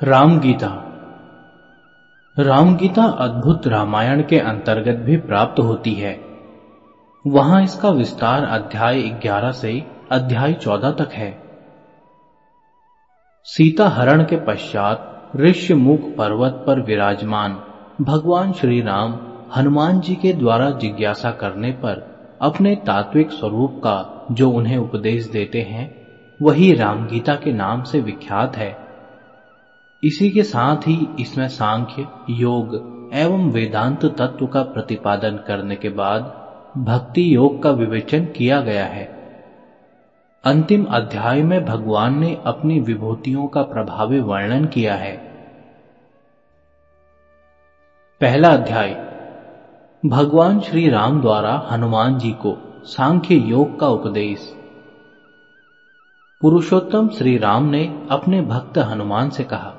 राम गीता राम गीता अद्भुत रामायण के अंतर्गत भी प्राप्त होती है। वहाँ इसका विस्तार अध्याय 11 से अध्याय 14 तक है। सीता हरण के पश्चात ऋष्यमुख पर्वत पर विराजमान भगवान श्री राम हनुमान जी के द्वारा जिज्ञासा करने पर अपने तात्विक स्वरूप का जो उन्हें उपदेश देते हैं, वही रामगीता के नाम से विख्यात है। इसी के साथ ही इसमें सांख्य, योग एवं वेदांत तत्व का प्रतिपादन करने के बाद भक्ति योग का विवेचन किया गया है। अंतिम अध्याय में भगवान ने अपनी विभूतियों का प्रभावी वर्णन किया है। पहला अध्याय। भगवान श्री राम द्वारा हनुमान जी को सांख्य योग का उपदेश। पुरुषोत्तम श्री राम ने अपने भक्त हनुमान से कहा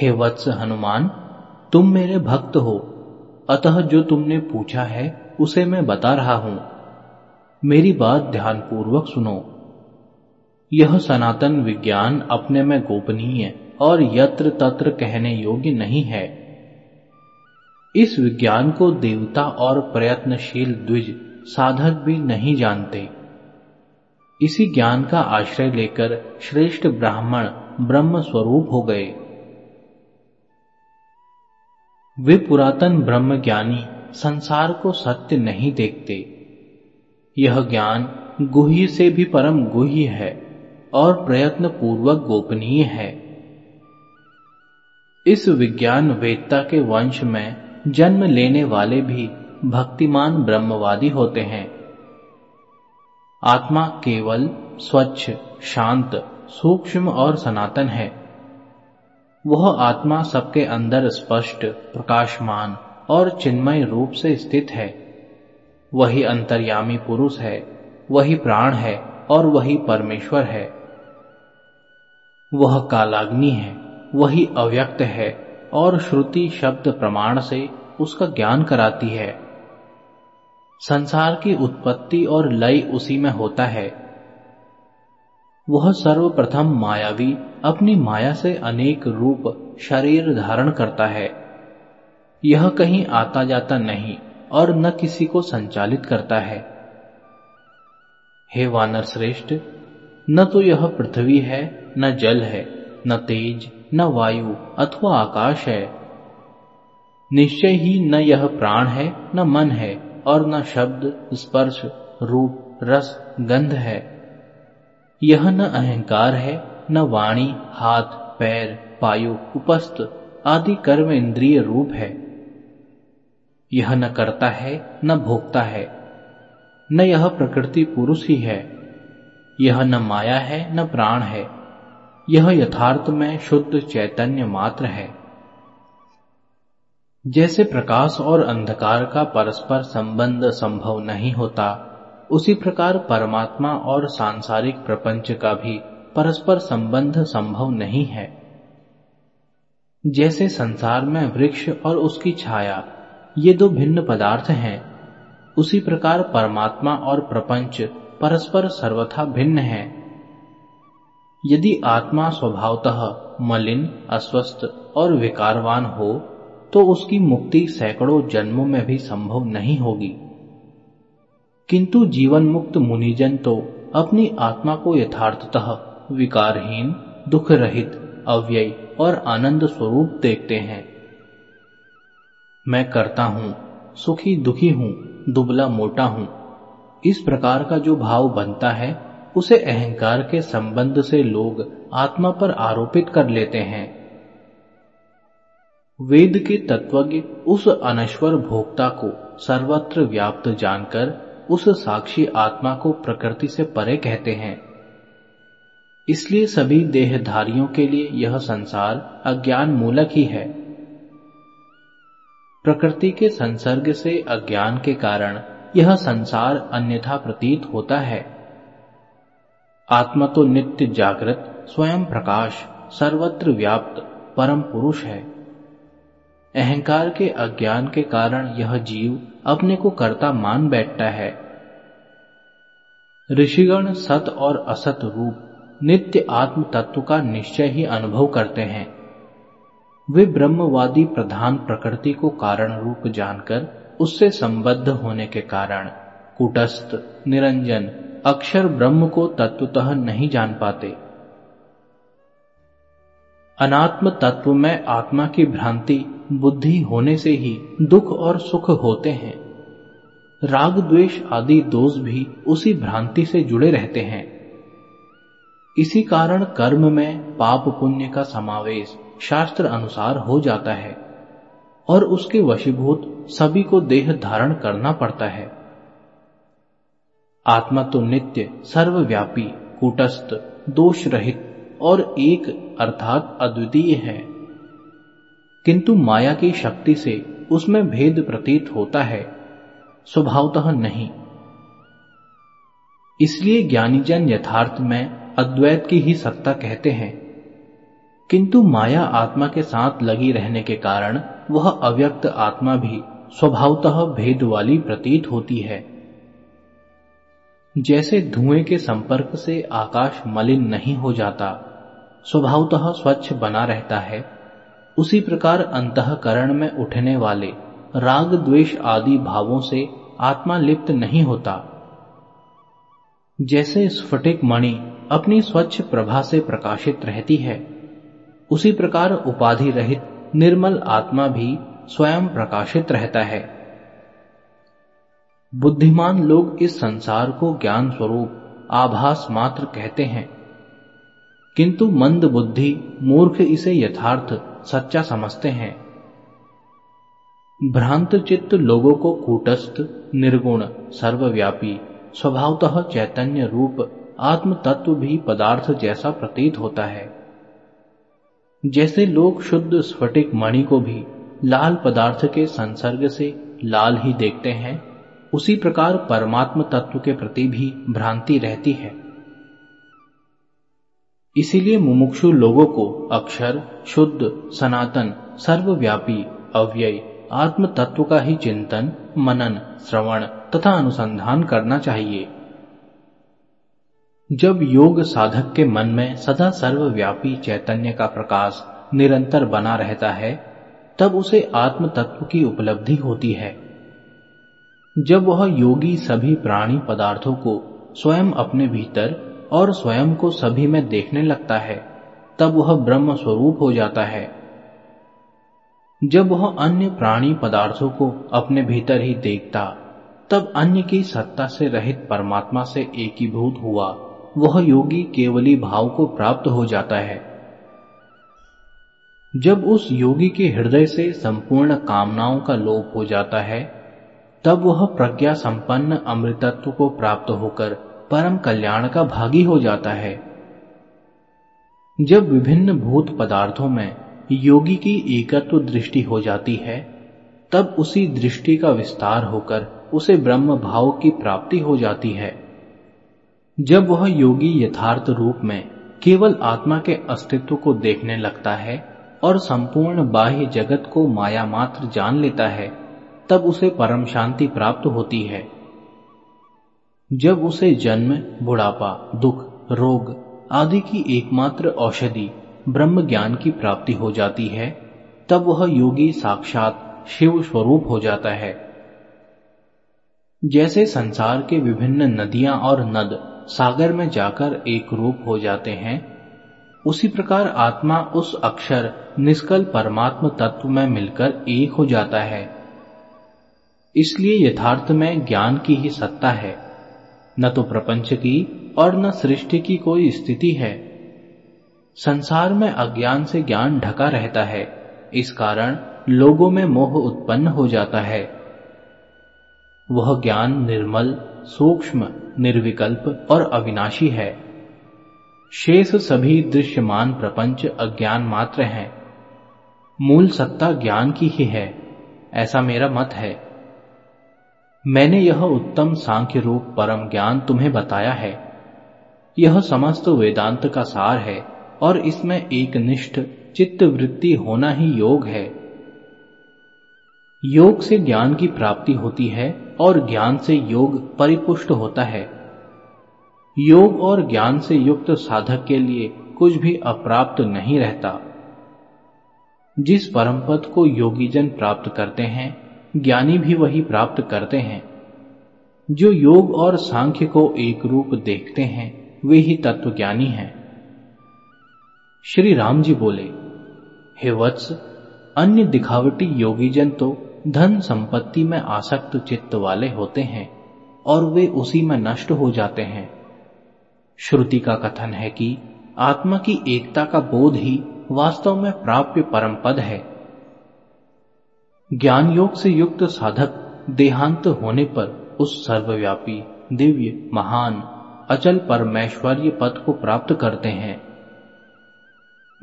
हे वत्स हनुमान, तुम मेरे भक्त हो। अतः जो तुमने पूछा है, उसे मैं बता रहा हूँ। मेरी बात ध्यानपूर्वक सुनो। यह सनातन विज्ञान अपने में गोपनीय और यत्र तत्र कहने योग्य नहीं है। इस विज्ञान को देवता और प्रयत्नशील द्विज साधक भी नहीं जानते। इसी ज्ञान का आश्रय लेकर श्रेष्ठ ब्राह्मण ब्रह्म स्वरूप हो गए। वे पुरातन ब्रह्म ज्ञानी संसार को सत्य नहीं देखते। यह ज्ञान गुह्य से भी परम गुह्य है और प्रयत्न पूर्वक गोपनीय है। इस विज्ञान वेदता के वंश में जन्म लेने वाले भी भक्तिमान ब्रह्मवादी होते हैं। आत्मा केवल स्वच्छ, शांत, सूक्ष्म और सनातन है। वह आत्मा सबके अंदर स्पष्ट, प्रकाशमान और चिन्मय रूप से स्थित है। वही अंतर्यामी पुरुष है, वही प्राण है और वही परमेश्वर है। वह कालाग्नि है, वही अव्यक्त है और श्रुति शब्द प्रमाण से उसका ज्ञान कराती है। संसार की उत्पत्ति और लय उसी में होता है। वह सर्वप्रथम मायावी अपनी माया से अनेक रूप, शरीर धारण करता है। यह कहीं आता जाता नहीं और न किसी को संचालित करता है। हे वानर श्रेष्ठ, न तो यह पृथ्वी है, न जल है, न तेज, न वायु अथवा आकाश है। निश्चय ही न यह प्राण है, न मन है और न शब्द, स्पर्श, रूप, रस, गंध है। यह न अहंकार है, न वाणी, हाथ, पैर, पायु, उपस्थ आदि कर्म इंद्रिय रूप है। यह न करता है, न भोगता है, न यह प्रकृति पुरुष ही है। यह न माया है, न प्राण है। यह यथार्थ में शुद्ध, चैतन्य मात्र है। जैसे प्रकाश और अंधकार का परस्पर संबंध संभव नहीं होता उसी प्रकार परमात्मा और सांसारिक प्रपंच का भी परस्पर संबंध संभव नहीं है। जैसे संसार में वृक्ष और उसकी छाया, ये दो भिन्न पदार्थ हैं। उसी प्रकार परमात्मा और प्रपंच परस्पर सर्वथा भिन्न है। यदि आत्मा स्वभावतः मलिन, अस्वस्थ और विकारवान हो तो उसकी मुक्ति सैकड़ों जन्मों में भी संभव नहीं होगी। किंतु जीवन मुक्त मुनिजन तो अपनी आत्मा को यथार्थतः विकारहीन दुख रहित अव्यय और आनंद स्वरूप देखते हैं। मैं करता हूँ, सुखी दुखी हूँ, दुबला मोटा हूँ। इस प्रकार का जो भाव बनता है, उसे अहंकार के संबंध से लोग आत्मा पर आरोपित कर लेते हैं। वेद के तत्वज्ञ उस अनश्वर भोक्ता को सर्वत्र व्याप्त जानकर उस साक्षी आत्मा को प्रकृति से परे कहते हैं। इसलिए सभी देहधारियों के लिए यह संसार अज्ञान मूलक ही है। प्रकृति के संसर्ग से अज्ञान के कारण यह संसार अन्यथा प्रतीत होता है। आत्मा तो नित्य जागृत, स्वयं प्रकाश, सर्वत्र व्याप्त, परम पुरुष है। अहंकार के अज्ञान के कारण यह जीव अपने को कर्ता मान बैठता है। ऋषिगण सत और असत रूप, नित्य आत्म तत्व का निश्चय ही अनुभव करते हैं। वे ब्रह्मवादी प्रधान प्रकृति को कारण रूप जानकर उससे संबद्ध होने के कारण कुटस्थ, निरंजन, अक्षर ब्रह्म को तत्वतः नहीं जान पाते। अनात्म तत्व में आत्मा की भ्रांति बुद्धि होने से ही दुख और सुख होते हैं। राग, द्वेष आदि दोष भी उसी भ्रांति से जुड़े रहते हैं। इसी कारण कर्म में पाप पुण्य का समावेश शास्त्र अनुसार हो जाता है और उसके वशीभूत सभी को देह धारण करना पड़ता है। आत्मा तो नित्य, सर्वव्यापी, कूटस्थ दोष रहित और एक अर्थात अद्वितीय है। किंतु माया की शक्ति से उसमें भेद प्रतीत होता है, स्वभावतः नहीं। इसलिए ज्ञानीजन यथार्थ में अद्वैत की ही सत्ता कहते हैं। किंतु माया आत्मा के साथ लगी रहने के कारण वह अव्यक्त आत्मा भी स्वभावतः भेद वाली प्रतीत होती है। जैसे धुएँ के संपर्क से आकाश मलिन नहीं हो जाता, स्वभावतः स्वच्छ बना रहता है उसी प्रकार अंतकरण में उठने वाले राग द्वेष आदि भावों से आत्मा लिप्त नहीं होता। जैसे स्फटिक मणि अपनी स्वच्छ प्रभा से प्रकाशित रहती है, उसी प्रकार उपाधि रहित निर्मल आत्मा भी स्वयं प्रकाशित रहता है। बुद्धिमान लोग इस संसार को ज्ञान स्वरूप आभास मात्र कहते हैं, किंतु मंद बुद्धि मूर्ख इसे यथार्थ सच्चा समझते हैं। भ्रांत चित्त लोगों को कूटस्थ, निर्गुण, सर्वव्यापी, स्वभावतः चैतन्य रूप आत्म तत्व भी पदार्थ जैसा प्रतीत होता है। जैसे लोग शुद्ध स्फटिक मणि को भी लाल पदार्थ के संसर्ग से लाल ही देखते हैं, उसी प्रकार परमात्म तत्व के प्रति भी भ्रांति रहती है। इसीलिए मुमुक्षु लोगों को अक्षर, शुद्ध, सनातन, सर्वव्यापी, अव्यय आत्म तत्व का ही चिंतन, मनन, श्रवण तथा अनुसंधान करना चाहिए। जब योग साधक के मन में सदा सर्वव्यापी चैतन्य का प्रकाश निरंतर बना रहता है, तब उसे आत्म तत्व की उपलब्धि होती है। जब वह योगी सभी प्राणी पदार्थों को स्वयं अपने भीतर और स्वयं को सभी में देखने लगता है, तब वह ब्रह्म स्वरूप हो जाता है। जब वह अन्य प्राणी पदार्थों को अपने भीतर ही देखता, तब अन्य की सत्ता से रहित परमात्मा से एकीभूत हुआ। वह योगी केवली भाव को प्राप्त हो जाता है। जब उस योगी के हृदय से संपूर्ण कामनाओं का लोप हो जाता है, तब वह प्रज्ञा संपन्न अमृतत्व को प्राप्त होकर परम कल्याण का भागी हो जाता है। जब विभिन्न भूत पदार्थों में योगी की एकत्व दृष्टि हो जाती है, तब उसी दृष्टि का विस्तार होकर उसे ब्रह्म भाव की प्राप्ति हो जाती है। जब वह योगी यथार्थ रूप में केवल आत्मा के अस्तित्व को देखने लगता है और संपूर्ण बाह्य जगत को माया मात्र जान लेता है, तब उसे परम शांति प्राप्त होती है। जब उसे जन्म, बुढ़ापा, दुख, रोग आदि की एकमात्र औषधि ब्रह्म ज्ञान की प्राप्ति हो जाती है, तब वह योगी साक्षात शिव स्वरूप हो जाता है। जैसे संसार के विभिन्न नदियाँ और नद सागर में जाकर एक रूप हो जाते हैं, उसी प्रकार आत्मा उस अक्षर निष्कल परमात्म तत्व में मिलकर एक हो जाता है। इसलिए यथार्थ में ज्ञान की ही सत्ता है। न तो प्रपंच की और न सृष्टि की कोई स्थिति है। संसार में अज्ञान से ज्ञान ढका रहता है। इस कारण लोगों में मोह उत्पन्न हो जाता है। वह ज्ञान निर्मल, सूक्ष्म, निर्विकल्प और अविनाशी है। शेष सभी दृश्यमान प्रपंच अज्ञान मात्र है। मूल सत्ता ज्ञान की ही है। ऐसा मेरा मत है। मैंने यह उत्तम सांख्य रूप परम ज्ञान तुम्हें बताया है। यह समस्त वेदांत का सार है और इसमें एक निष्ठ चित्त वृत्ति होना ही योग है। योग से ज्ञान की प्राप्ति होती है और ज्ञान से योग परिपुष्ट होता है। योग और ज्ञान से युक्त साधक के लिए कुछ भी अप्राप्त नहीं रहता। जिस परम पद को योगीजन प्राप्त करते हैं ज्ञानी भी वही प्राप्त करते हैं। जो योग और सांख्य को एक रूप देखते हैं, वे ही तत्वज्ञानी हैं। श्री राम जी बोले, हे वत्स, अन्य दिखावटी योगी जन तो धन संपत्ति में आसक्त चित्त वाले होते हैं और वे उसी में नष्ट हो जाते हैं। श्रुति का कथन है कि आत्मा की एकता का बोध ही वास्तव में प्राप्य परम पद है। ज्ञान योग से युक्त साधक देहांत होने पर उस सर्वव्यापी, दिव्य, महान, अचल परमेश्वर्य पद को प्राप्त करते हैं।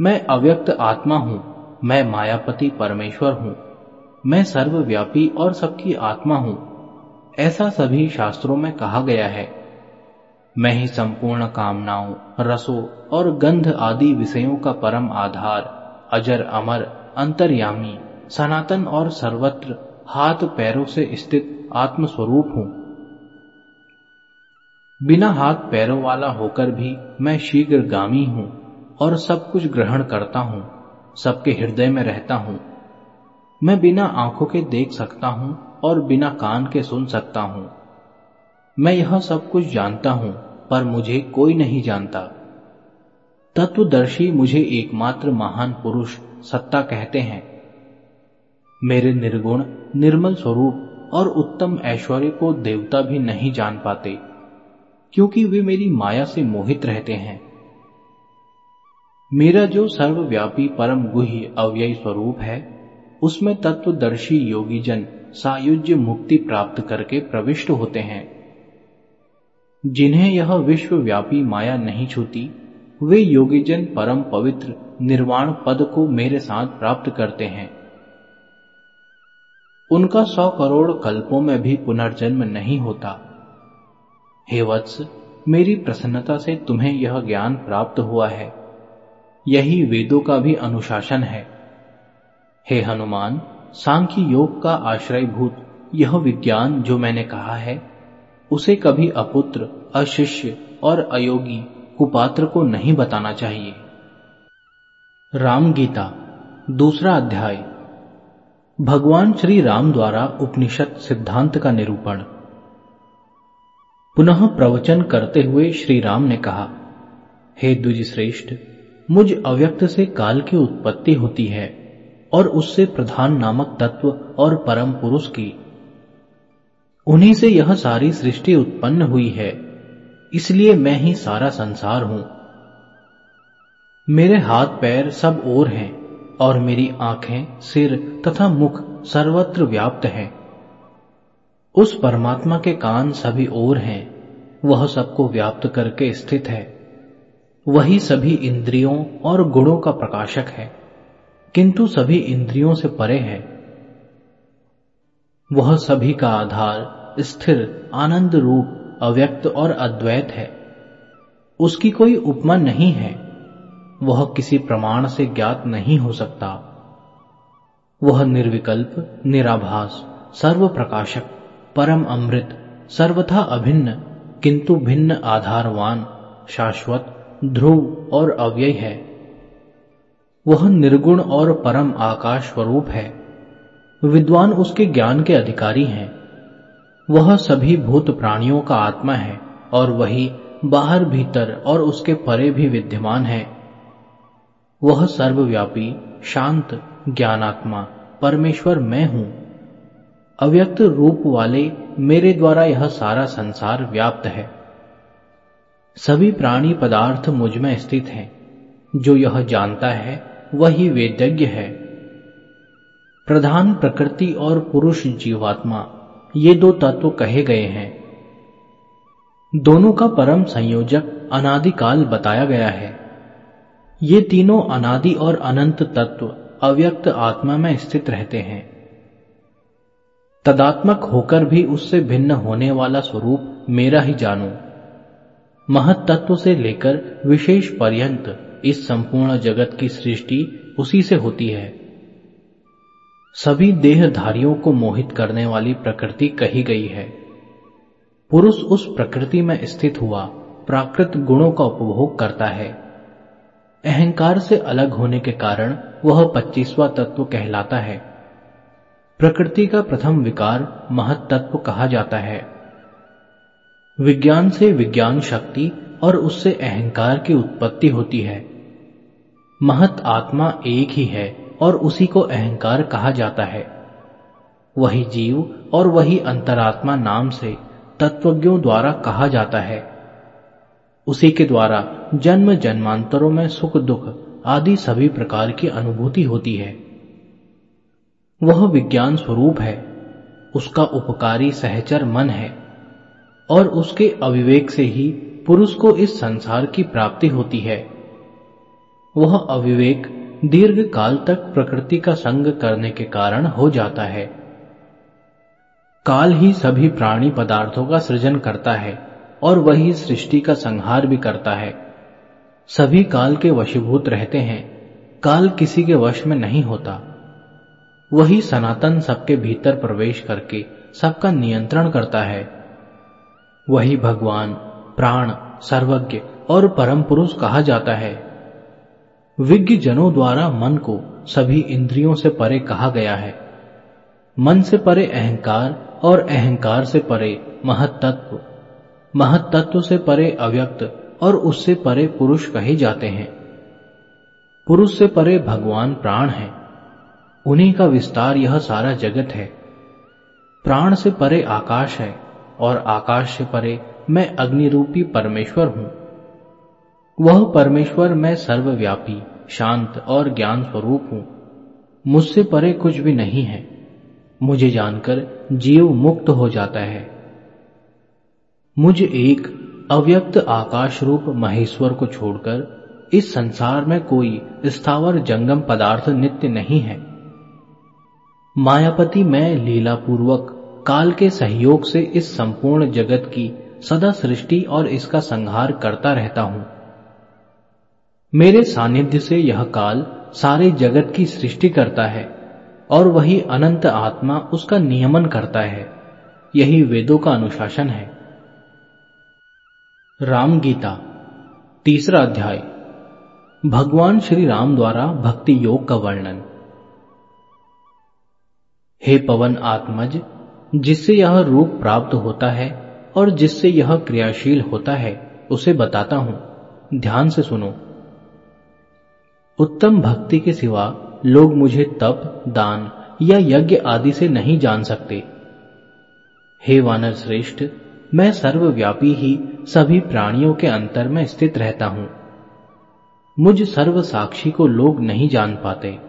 मैं अव्यक्त आत्मा हूँ, मैं मायापति परमेश्वर हूँ, मैं सर्वव्यापी और सबकी आत्मा हूँ, ऐसा सभी शास्त्रों में कहा गया है। मैं ही संपूर्ण कामनाओं, रसों और गंध आदि विषयों का परम आधार, अजर अमर, अंतर्यामी सनातन और सर्वत्र हाथ पैरों से स्थित आत्मस्वरूप हूँ। बिना हाथ पैरों वाला होकर भी मैं शीघ्रगामी हूँ और सब कुछ ग्रहण करता हूँ, सबके हृदय में रहता हूँ। मैं बिना आँखों के देख सकता हूँ और बिना कान के सुन सकता हूँ। मैं यह सब कुछ जानता हूँ, पर मुझे कोई नहीं जानता। तत्वदर्शी मुझे एकमात्र महान पुरुष सत्ता कहते हैं। मेरे निर्गुण, निर्मल स्वरूप और उत्तम ऐश्वर्य को देवता भी नहीं जान पाते, क्योंकि वे मेरी माया से मोहित रहते हैं। मेरा जो सर्वव्यापी परम गुह्य अव्ययी स्वरूप है, उसमें तत्वदर्शी योगी जन सायुज्य मुक्ति प्राप्त करके प्रविष्ट होते हैं। जिन्हें यह विश्वव्यापी माया नहीं छूती, वे योगीजन परम पवित्र निर्वाण पद को मेरे साथ प्राप्त करते हैं। उनका सौ करोड़ कल्पों में भी पुनर्जन्म नहीं होता। हे वत्स, मेरी प्रसन्नता से तुम्हें यह ज्ञान प्राप्त हुआ है। यही वेदों का भी अनुशासन है। हे हनुमान, सांख्य योग का आश्रयभूत यह विज्ञान जो मैंने कहा है, उसे कभी अपुत्र, अशिष्य और अयोगी, कुपात्र को नहीं बताना चाहिए। राम गीता दूसरा अध्याय। भगवान श्री राम द्वारा उपनिषद सिद्धांत का निरूपण। पुनः प्रवचन करते हुए श्री राम ने कहा, हे द्विजश्रेष्ठ, मुझ अव्यक्त से काल की उत्पत्ति होती है और उससे प्रधान नामक तत्व और परम पुरुष की। उन्हीं से यह सारी सृष्टि उत्पन्न हुई है, इसलिए मैं ही सारा संसार हूँ। मेरे हाथ पैर सब ओर हैं और मेरी आँखें सिर तथा मुख सर्वत्र व्याप्त है। उस परमात्मा के कान सभी ओर हैं, वह सबको व्याप्त करके स्थित है। वही सभी इंद्रियों और गुणों का प्रकाशक है, किंतु सभी इंद्रियों से परे है। वह सभी का आधार स्थिर, आनंद रूप, अव्यक्त और अद्वैत है। उसकी कोई उपमा नहीं है, वह किसी प्रमाण से ज्ञात नहीं हो सकता। वह निर्विकल्प, निराभास सर्व प्रकाशक परम अमृत, सर्वथा अभिन्न, किंतु भिन्न आधारवान, शाश्वत, ध्रुव और अव्यय है। वह निर्गुण और परम आकाश स्वरूप है। विद्वान उसके ज्ञान के अधिकारी हैं। वह सभी भूत प्राणियों का आत्मा है और वही बाहर भीतर और उसके परे भी विद्यमान है। वह सर्वव्यापी, शांत ज्ञानात्मा, परमेश्वर मैं हूँ। अव्यक्त रूप वाले मेरे द्वारा यह सारा संसार व्याप्त है। सभी प्राणी पदार्थ मुझमें स्थित हैं। जो यह जानता है, वही वेदज्ञ है। प्रधान प्रकृति और पुरुष जीवात्मा, ये दो तत्व कहे गए हैं। दोनों का परम संयोजक अनादिकाल बताया गया है। ये तीनों अनादि और अनंत तत्व अव्यक्त आत्मा में स्थित रहते हैं। तदात्मक होकर भी उससे भिन्न होने वाला स्वरूप मेरा ही जानो। महत से लेकर विशेष पर्यंत इस संपूर्ण जगत की सृष्टि उसी से होती है। सभी देहधारियों को मोहित करने वाली प्रकृति कही गई है। पुरुष उस प्रकृति में स्थित हुआ, प्राकृत गुणों का उपभोग करता है। अहंकार से अलग होने के कारण वह पच्चीसवा तत्व कहलाता है। प्रकृति का प्रथम विकार महत तत्व कहा जाता है। विज्ञान से विज्ञान शक्ति और उससे अहंकार की उत्पत्ति होती है। महत आत्मा एक ही है और उसी को अहंकार कहा जाता है। वही जीव और वही अंतरात्मा नाम से तत्वज्ञों द्वारा कहा जाता है। उसी के द्वारा जन्म जन्मांतरों में सुख दुख आदि सभी प्रकार की अनुभूति होती है। वह विज्ञान स्वरूप है, उसका उपकारी सहचर मन है, और उसके अविवेक से ही पुरुष को इस संसार की प्राप्ति होती है। वह अविवेक दीर्घ काल तक प्रकृति का संग करने के कारण हो जाता है। काल ही सभी प्राणी पदार्थों का सृजन करता है। और वही सृष्टि का संहार भी करता है। सभी काल के वशीभूत रहते हैं, काल किसी के वश में नहीं होता। वही सनातन सबके भीतर प्रवेश करके सबका नियंत्रण करता है। वही भगवान, प्राण, सर्वज्ञ और परम पुरुष कहा जाता है। विज्ञ जनों द्वारा मन को सभी इंद्रियों से परे कहा गया है। मन से परे अहंकार और अहंकार से परे महत्त्व महत्त्व से परे अव्यक्त और उससे परे पुरुष कहे जाते हैं। पुरुष से परे भगवान प्राण है। उन्हीं का विस्तार यह सारा जगत है। प्राण से परे आकाश है और आकाश से परे मैं अग्नि रूपी परमेश्वर हूँ। वह परमेश्वर मैं सर्वव्यापी, शांत और ज्ञान स्वरूप हूँ। मुझसे परे कुछ भी नहीं है। मुझे जानकर जीव मुक्त हो जाता है। मुझ एक अव्यक्त आकाश रूप महेश्वर को छोड़कर इस संसार में कोई स्थावर जंगम पदार्थ नित्य नहीं है। मायापति मैं लीला पूर्वक काल के सहयोग से इस संपूर्ण जगत की सदा सृष्टि और इसका संहार करता रहता हूँ। मेरे सानिध्य से यह काल सारे जगत की सृष्टि करता है और वही अनंत आत्मा उसका नियमन करता है। यही वेदों का अनुशासन है। राम गीता तीसरा अध्याय। भगवान श्री राम द्वारा भक्ति योग का वर्णन। हे पवन आत्मज, जिससे यह रूप प्राप्त होता है और जिससे यह क्रियाशील होता है, उसे बताता हूँ। ध्यान से सुनो। उत्तम भक्ति के सिवा लोग मुझे तप, दान या यज्ञ आदि से नहीं जान सकते। हे वानर श्रेष्ठ मैं सर्वव्यापी ही सभी प्राणियों के अंतर में स्थित रहता हूँ। मुझ सर्व साक्षी को लोग नहीं जान पाते।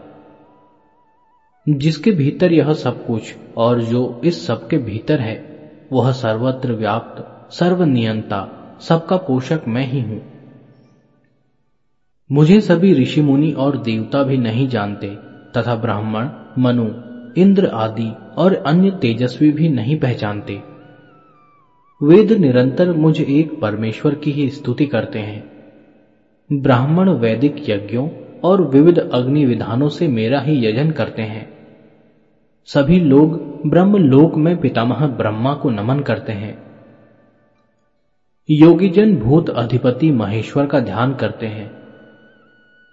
जिसके भीतर यह सब कुछ और जो इस सब के भीतर है, वह सर्वत्र व्याप्त, सर्वनियंता, सबका पोषक मैं ही हूँ। मुझे सभी ऋषि मुनि और देवता भी नहीं जानते, तथा ब्राह्मण, मनु, इंद्र आदि और अन्य तेजस्वी भी नहीं पहचानते। वेद निरंतर मुझ एक परमेश्वर की ही स्तुति करते हैं। ब्राह्मण वैदिक यज्ञों और विविध अग्नि विधानों से मेरा ही यजन करते हैं। सभी लोग ब्रह्म लोक में पितामह ब्रह्मा को नमन करते हैं। योगीजन भूत अधिपति महेश्वर का ध्यान करते हैं।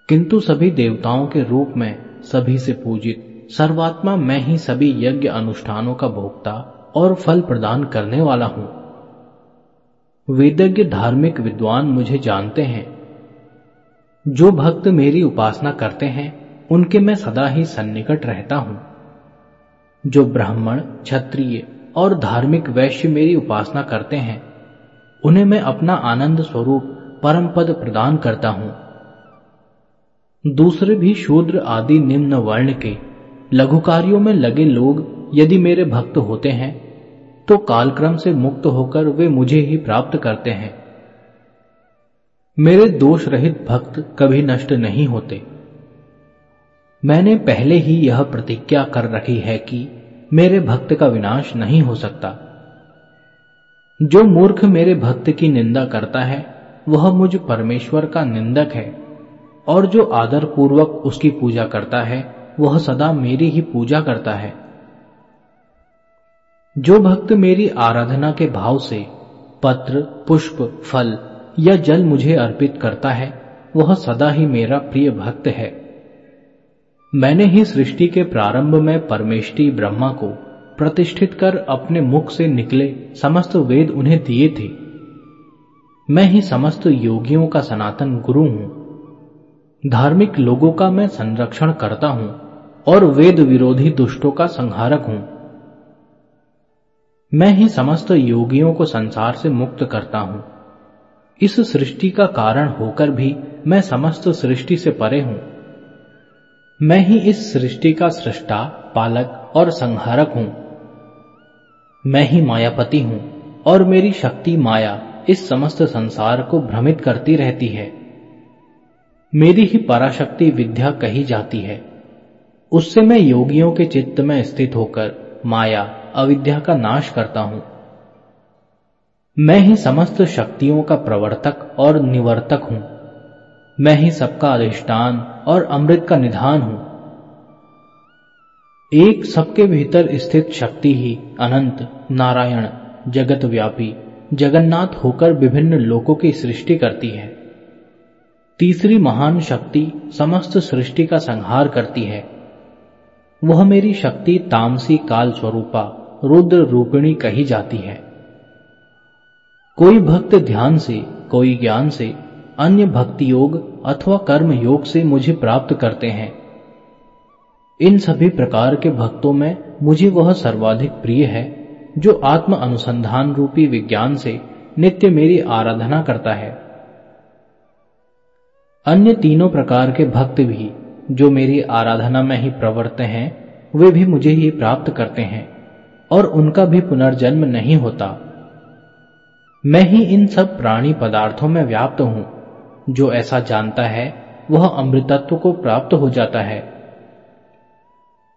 किंतु सभी देवताओं के रूप में सभी से पूजित, सर्वात्मा मैं ही सभी यज्ञ अनुष्ठानों का भोक्ता और फल प्रदान करने वाला हूँ। वेदज्ञ धार्मिक विद्वान मुझे जानते हैं। जो भक्त मेरी उपासना करते हैं, उनके मैं सदा ही सन्निकट रहता हूँ। जो ब्राह्मण, क्षत्रिय और धार्मिक वैश्य मेरी उपासना करते हैं, उन्हें मैं अपना आनंद स्वरूप परम पद प्रदान करता हूँ। दूसरे भी शूद्र आदि निम्न वर्ण के लघु कार्यों में लगे लोग यदि मेरे भक्त होते हैं तो कालक्रम से मुक्त होकर वे मुझे ही प्राप्त करते हैं। मेरे दोष रहित भक्त कभी नष्ट नहीं होते। मैंने पहले ही यह प्रतिज्ञा कर रखी है कि मेरे भक्त का विनाश नहीं हो सकता। जो मूर्ख मेरे भक्त की निंदा करता है, वह मुझ परमेश्वर का निंदक है, और जो आदर पूर्वक उसकी पूजा करता है, वह सदा मेरी ही पूजा करता है। जो भक्त मेरी आराधना के भाव से पत्र, पुष्प, फल या जल मुझे अर्पित करता है, वह सदा ही मेरा प्रिय भक्त है। मैंने ही सृष्टि के प्रारंभ में परमेष्टि ब्रह्मा को प्रतिष्ठित कर अपने मुख से निकले समस्त वेद उन्हें दिए थे। मैं ही समस्त योगियों का सनातन गुरु हूँ। धार्मिक लोगों का मैं संरक्षण करता हूँ और वेद विरोधी दुष्टों का संहारक हूँ। मैं ही समस्त योगियों को संसार से मुक्त करता हूँ। इस सृष्टि का कारण होकर भी मैं समस्त सृष्टि से परे हूँ। मैं ही इस सृष्टि का सृष्टा, पालक और संहारक हूँ। मैं ही मायापति हूँ और मेरी शक्ति माया इस समस्त संसार को भ्रमित करती रहती है। मेरी ही पराशक्ति विद्या कही जाती है। उससे मैं योगियों के चित्त में स्थित होकर माया अविद्या का नाश करता हूँ। मैं ही समस्त शक्तियों का प्रवर्तक और निवर्तक हूँ। मैं ही सबका अधिष्ठान और अमृत का निधान हूँ। एक सबके भीतर स्थित शक्ति ही अनंत, नारायण जगत व्यापी जगन्नाथ होकर विभिन्न लोकों की सृष्टि करती है। तीसरी महान शक्ति समस्त सृष्टि का संहार करती है। वह मेरी शक्ति तामसी काल स्वरूपा रुद्र रूपिणी कही जाती है। कोई भक्त ध्यान से, कोई ज्ञान से, अन्य भक्ति योग अथवा कर्म योग से मुझे प्राप्त करते हैं। इन सभी प्रकार के भक्तों में मुझे वह सर्वाधिक प्रिय है, जो आत्म अनुसंधान रूपी विज्ञान से नित्य मेरी आराधना करता है। अन्य तीनों प्रकार के भक्त भी, जो मेरी आराधना में ही प्रवर्त हैं, वे भी मुझे ही प्राप्त करते हैं। और उनका भी पुनर्जन्म नहीं होता। मैं ही इन सब प्राणी पदार्थों में व्याप्त हूँ। जो ऐसा जानता है, वह अमृतत्व को प्राप्त हो जाता है।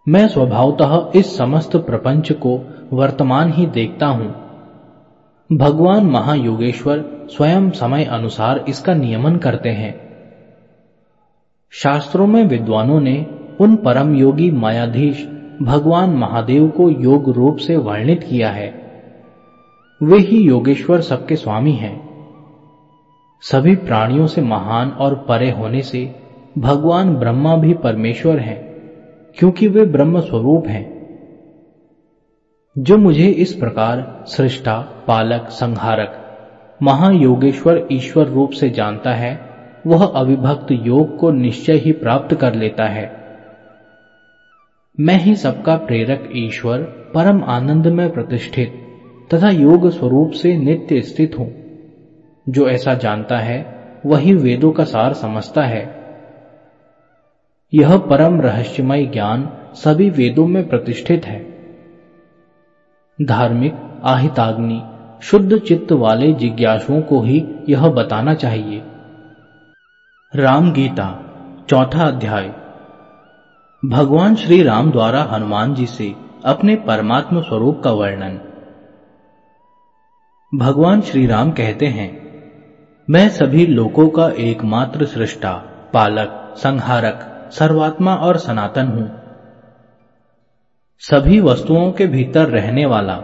मैं स्वभावतः इस समस्त प्रपंच को वर्तमान ही देखता हूँ। भगवान महायोगेश्वर स्वयं समय अनुसार इसका नियमन करते हैं। शास्त्रों में विद्वानों ने उन परम योगी मायाधीश भगवान महादेव को योग रूप से वर्णित किया है। वे ही योगेश्वर सबके स्वामी हैं। सभी प्राणियों से महान और परे होने से भगवान ब्रह्मा भी परमेश्वर हैं, क्योंकि वे ब्रह्म स्वरूप हैं। जो मुझे इस प्रकार सृष्टा, पालक, संहारक, महायोगेश्वर ईश्वर रूप से जानता है, वह अविभक्त योग को निश्चय ही प्राप्त कर लेता है। मैं ही सबका प्रेरक ईश्वर, परम आनंद में प्रतिष्ठित, तथा योग स्वरूप से नित्य स्थित हूँ। जो ऐसा जानता है, वही वेदों का सार समझता है। यह परम रहस्यमय ज्ञान सभी वेदों में प्रतिष्ठित है। धार्मिक, आहिताग्नि, शुद्ध चित्त वाले जिज्ञासुओं को ही यह बताना चाहिए। राम गीता चौथा अध्याय। भगवान श्री राम द्वारा हनुमान जी से अपने परमात्म स्वरूप का वर्णन। भगवान श्री राम कहते हैं, मैं सभी लोगों का एकमात्र सृष्टा, पालक, संहारक, सर्वात्मा और सनातन हूँ। सभी वस्तुओं के भीतर रहने वाला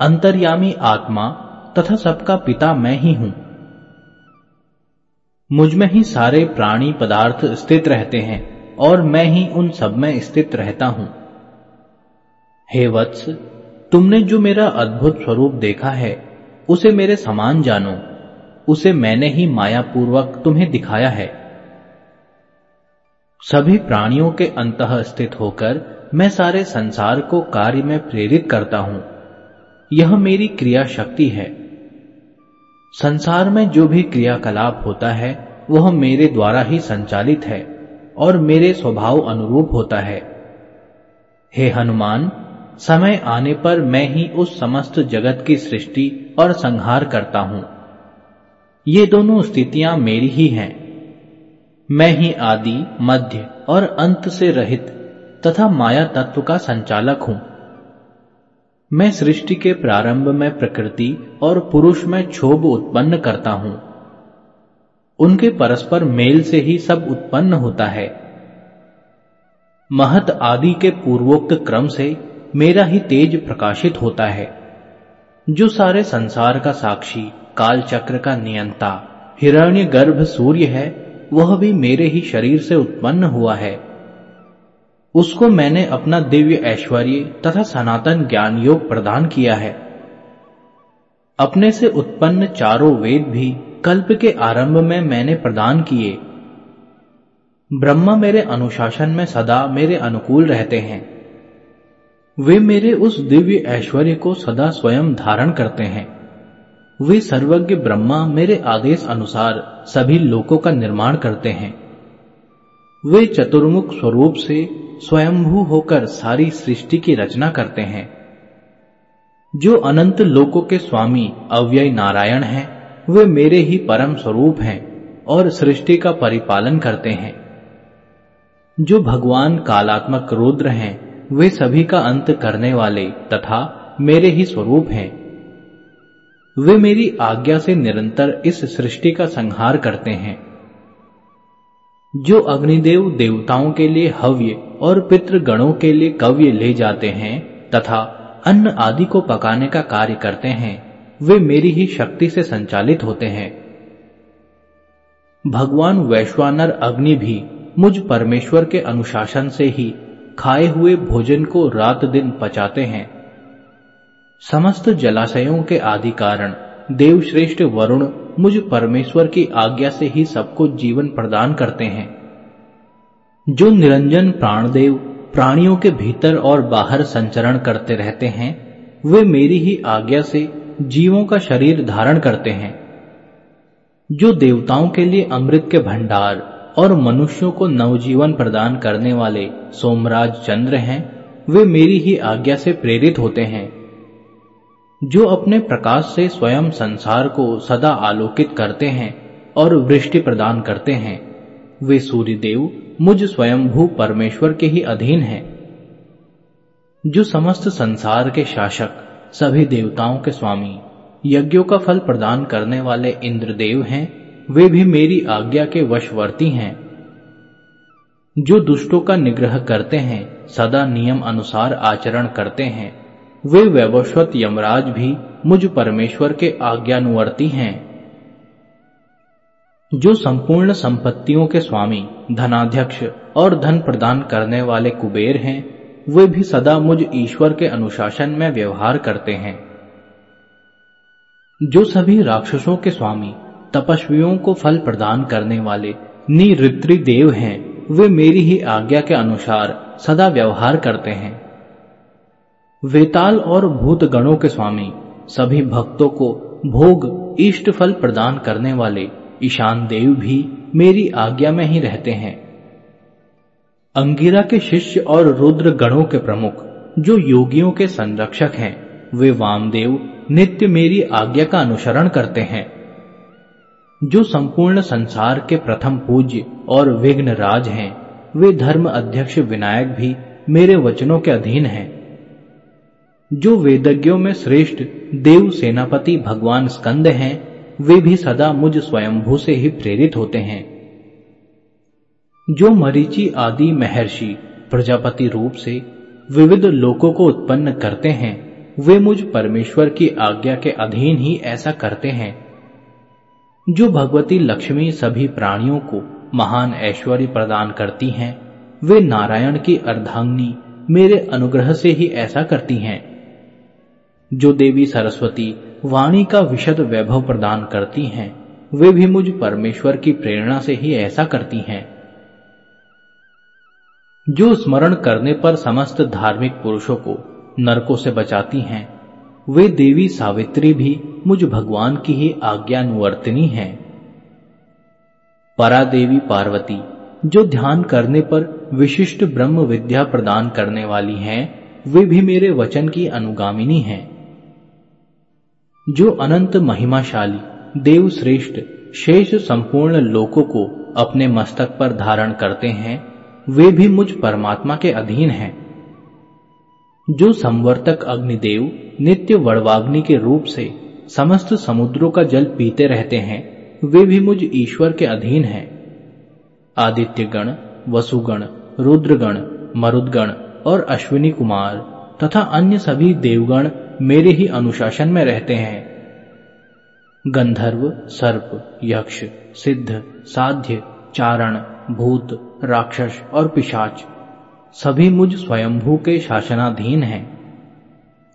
अंतर्यामी आत्मा तथा सबका पिता मैं ही हूँ। मुझमें ही सारे प्राणी पदार्थ स्थित रहते हैं। और मैं ही उन सब में स्थित रहता हूँ। हे वत्स, तुमने जो मेरा अद्भुत स्वरूप देखा है, उसे मेरे समान जानो। उसे मैंने ही मायापूर्वक तुम्हें दिखाया है। सभी प्राणियों के अंत स्थित होकर मैं सारे संसार को कार्य में प्रेरित करता हूँ। यह मेरी क्रिया शक्ति है। संसार में जो भी क्रियाकलाप होता है, वह मेरे द्वारा ही संचालित है। और मेरे स्वभाव अनुरूप होता है। हे हनुमान, समय आने पर मैं ही उस समस्त जगत की सृष्टि और संहार करता हूँ। ये दोनों स्थितियाँ मेरी ही हैं। मैं ही आदि, मध्य और अंत से रहित तथा माया तत्व का संचालक हूँ। मैं सृष्टि के प्रारंभ में प्रकृति और पुरुष में क्षोभ उत्पन्न करता हूँ। उनके परस्पर मेल से ही सब उत्पन्न होता है। महत आदि के पूर्वोक्त क्रम से मेरा ही तेज प्रकाशित होता है। जो सारे संसार का साक्षी काल चक्र का नियंता हिरण्य गर्भ सूर्य है, वह भी मेरे ही शरीर से उत्पन्न हुआ है। उसको मैंने अपना दिव्य ऐश्वर्य तथा सनातन ज्ञान योग प्रदान किया है। अपने से उत्पन्न चारों वेद भी कल्प के आरंभ में मैंने प्रदान किए। ब्रह्मा मेरे अनुशासन में सदा मेरे अनुकूल रहते हैं। वे मेरे उस दिव्य ऐश्वर्य को सदा स्वयं धारण करते हैं। वे सर्वज्ञ ब्रह्मा मेरे आदेश अनुसार सभी लोकों का निर्माण करते हैं। वे चतुर्मुख स्वरूप से स्वयंभू होकर सारी सृष्टि की रचना करते हैं। जो अनंत लोकों के स्वामी अव्यय नारायण हैं वे मेरे ही परम स्वरूप हैं और सृष्टि का परिपालन करते हैं। जो भगवान कालात्मक रुद्र हैं, वे सभी का अंत करने वाले तथा मेरे ही स्वरूप हैं। वे मेरी आज्ञा से निरंतर इस सृष्टि का संहार करते हैं। जो अग्निदेव देवताओं के लिए हव्य और पितृगणों के लिए कव्य ले जाते हैं तथा अन्न आदि को पकाने का कार्य करते हैं वे मेरी ही शक्ति से संचालित होते हैं। भगवान वैश्वानर अग्नि भी मुझ परमेश्वर के अनुशासन से ही खाए हुए भोजन को रात दिन पचाते हैं। समस्त जलाशयों के आदि कारण देवश्रेष्ठ वरुण मुझ परमेश्वर की आज्ञा से ही सबको जीवन प्रदान करते हैं। जो निरंजन प्राणदेव प्राणियों के भीतर और बाहर संचरण करते रहते हैं, वे मेरी ही आज्ञा से जीवों का शरीर धारण करते हैं, जो देवताओं के लिए अमृत के भंडार और मनुष्यों को नवजीवन प्रदान करने वाले सोमराज चंद्र हैं, वे मेरी ही आज्ञा से प्रेरित होते हैं, जो अपने प्रकाश से स्वयं संसार को सदा आलोकित करते हैं और वृष्टि प्रदान करते हैं। वे सूर्यदेव मुझ स्वयंभू परमेश्वर के ही अधीन हैं, जो समस्त संसार के शासक सभी देवताओं के स्वामी, यज्ञों का फल प्रदान करने वाले इंद्रदेव हैं, वे भी मेरी आज्ञा के वशवर्ती हैं। जो दुष्टों का निग्रह करते हैं, सदा नियम अनुसार आचरण करते हैं, वे वैवस्वत यमराज भी मुझ परमेश्वर के आज्ञानुवर्ती हैं। जो संपूर्ण संपत्तियों के स्वामी, धनाध्यक्ष और धन प्रदान करने वाले कुबेर हैं वे भी सदा मुझ ईश्वर के अनुशासन में व्यवहार करते हैं। जो सभी राक्षसों के स्वामी, तपस्वियों को फल प्रदान करने वाले निऋत्री देव हैं, वे मेरी ही आज्ञा के अनुसार सदा व्यवहार करते हैं। वेताल और भूत गणों के स्वामी, सभी भक्तों को भोग, इष्ट फल प्रदान करने वाले ईशान देव भी मेरी आज्ञा में ही रहते हैं। अंगिरा के शिष्य और रुद्र गणों के प्रमुख, जो योगियों के संरक्षक हैं, वे वामदेव नित्य मेरी आज्ञा का अनुसरण करते हैं। जो संपूर्ण संसार के प्रथम पूज्य और विघ्न राज हैं, वे धर्म अध्यक्ष विनायक भी मेरे वचनों के अधीन हैं। जो वेदज्ञों में श्रेष्ठ देव सेनापति भगवान स्कंद हैं, वे भी सदा मुझ स्वयंभू से ही प्रेरित होते हैं। जो मरीचि आदि महर्षि प्रजापति रूप से विविध लोकों को उत्पन्न करते हैं, वे मुझ परमेश्वर की आज्ञा के अधीन ही ऐसा करते हैं। जो भगवती लक्ष्मी सभी प्राणियों को महान ऐश्वर्य प्रदान करती हैं, वे नारायण की अर्धांगनी मेरे अनुग्रह से ही ऐसा करती हैं। जो देवी सरस्वती वाणी का विशद वैभव प्रदान करती हैं, वे भी मुझ परमेश्वर की प्रेरणा से ही ऐसा करती हैं। जो स्मरण करने पर समस्त धार्मिक पुरुषों को नरकों से बचाती हैं, वे देवी सावित्री भी मुझ भगवान की ही आज्ञानुवर्तनी हैं। परा देवी पार्वती, जो ध्यान करने पर विशिष्ट ब्रह्म विद्या प्रदान करने वाली हैं, वे भी मेरे वचन की अनुगामिनी हैं। जो अनंत महिमाशाली देव श्रेष्ठ शेष संपूर्ण लोकों को अपने मस्तक पर धारण करते हैं वे भी मुझ परमात्मा के अधीन हैं। जो संवर्तक अग्निदेव, नित्य वड़वाग्नि के रूप से समस्त समुद्रों का जल पीते रहते हैं, वे भी मुझ ईश्वर के अधीन हैं। आदित्य गण वसुगण, रुद्रगण, मरुदगण और अश्विनी कुमार तथा अन्य सभी देवगण मेरे ही अनुशासन में रहते हैं। गंधर्व, सर्प, यक्ष, सिद्ध, साध्य, चारण, भूत राक्षस और पिशाच, सभी मुझ स्वयंभू के शासनाधीन हैं।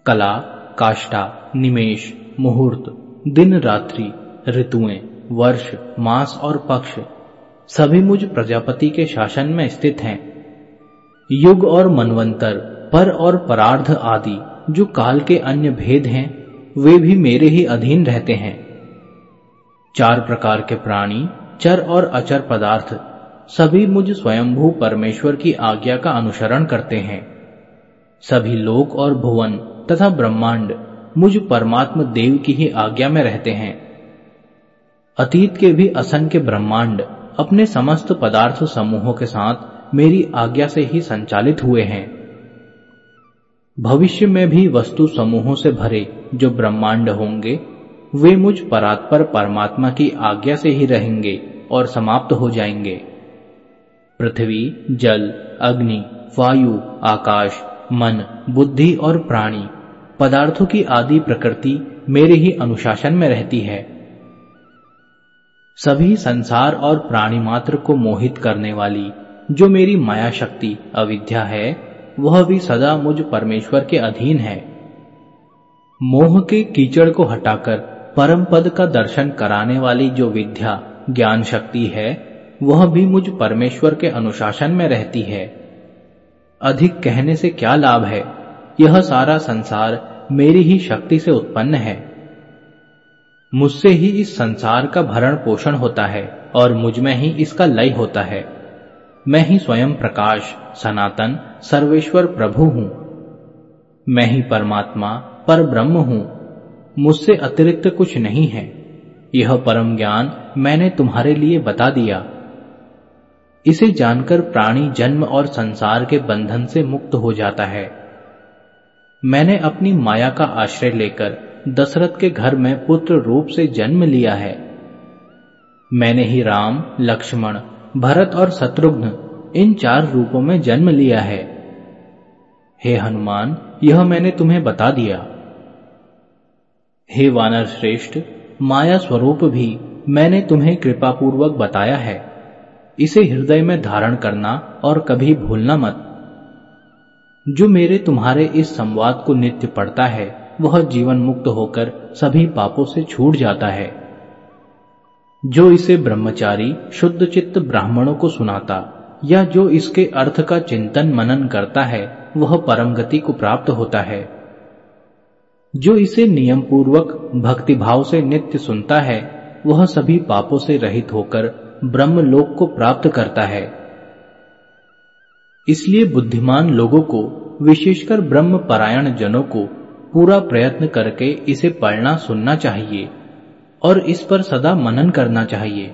कला, काष्ठा, निमेश, मुहूर्त, दिन रात्रि, ऋतुएँ, वर्ष, मास और पक्ष, सभी मुझ प्रजापति के शासन में स्थित हैं। युग और मनवंतर, पर और परार्ध आदि, जो काल के अन्य भेद हैं, वे भी मेरे ही अधीन रहते हैं। चार प्रकार के प्राणी, चर और अचर पदार्थ सभी मुझ स्वयंभू परमेश्वर की आज्ञा का अनुसरण करते हैं। सभी लोक और भुवन तथा ब्रह्मांड मुझ परमात्म देव की ही आज्ञा में रहते हैं। अतीत के भी असन के ब्रह्मांड अपने समस्त पदार्थ समूहों के साथ मेरी आज्ञा से ही संचालित हुए हैं। भविष्य में भी वस्तु समूहों से भरे जो ब्रह्मांड होंगे, वे मुझ परात्पर परमात्मा की आज्ञा से ही रहेंगे और समाप्त हो जाएँगे। पृथ्वी, जल, अग्नि, वायु, आकाश, मन, बुद्धि और प्राणी, पदार्थों की आदि प्रकृति मेरे ही अनुशासन में रहती है। सभी संसार और प्राणी मात्र को मोहित करने वाली जो मेरी माया शक्ति अविद्या है, वह भी सदा मुझ परमेश्वर के अधीन है। मोह के कीचड़ को हटाकर परम पद का दर्शन कराने वाली जो विद्या, ज्ञान शक्ति है वह भी मुझ परमेश्वर के अनुशासन में रहती है। अधिक कहने से क्या लाभ है? यह सारा संसार मेरी ही शक्ति से उत्पन्न है। मुझसे ही इस संसार का भरण पोषण होता है और मुझमें ही इसका लय होता है। मैं ही स्वयं प्रकाश, सनातन, सर्वेश्वर प्रभु हूँ। मैं ही परमात्मा, पर ब्रह्म हूँ। मुझसे अतिरिक्त कुछ नहीं है। यह परम ज्ञान मैंने तुम्हारे लिए बता दिया। इसे जानकर प्राणी जन्म और संसार के बंधन से मुक्त हो जाता है। मैंने अपनी माया का आश्रय लेकर दशरथ के घर में पुत्र रूप से जन्म लिया है। मैंने ही राम, लक्ष्मण, भरत और शत्रुघ्न इन चार रूपों में जन्म लिया है। हे हनुमान, यह मैंने तुम्हें बता दिया। हे वानर श्रेष्ठ, माया स्वरूप भी मैंने तुम्हें कृपापूर्वक बताया है। इसे हृदय में धारण करना और कभी भूलना मत। जो मेरे तुम्हारे इस संवाद को नित्य पढ़ता है, वह जीवन मुक्त होकर सभी पापों से छूट जाता है। जो इसे ब्रह्मचारी, शुद्ध चित्त ब्राह्मणों को सुनाता, या जो इसके अर्थ का चिंतन मनन करता है, वह परम गति को प्राप्त होता है। जो इसे नियम पूर्वक भक्तिभाव से नित्य सुनता है, वह सभी पापों से रहित होकर ब्रह्म लोक को प्राप्त करता है। इसलिए बुद्धिमान लोगों को, विशेषकर ब्रह्म परायण जनों को, पूरा प्रयत्न करके इसे पढ़ना सुनना चाहिए और इस पर सदा मनन करना चाहिए।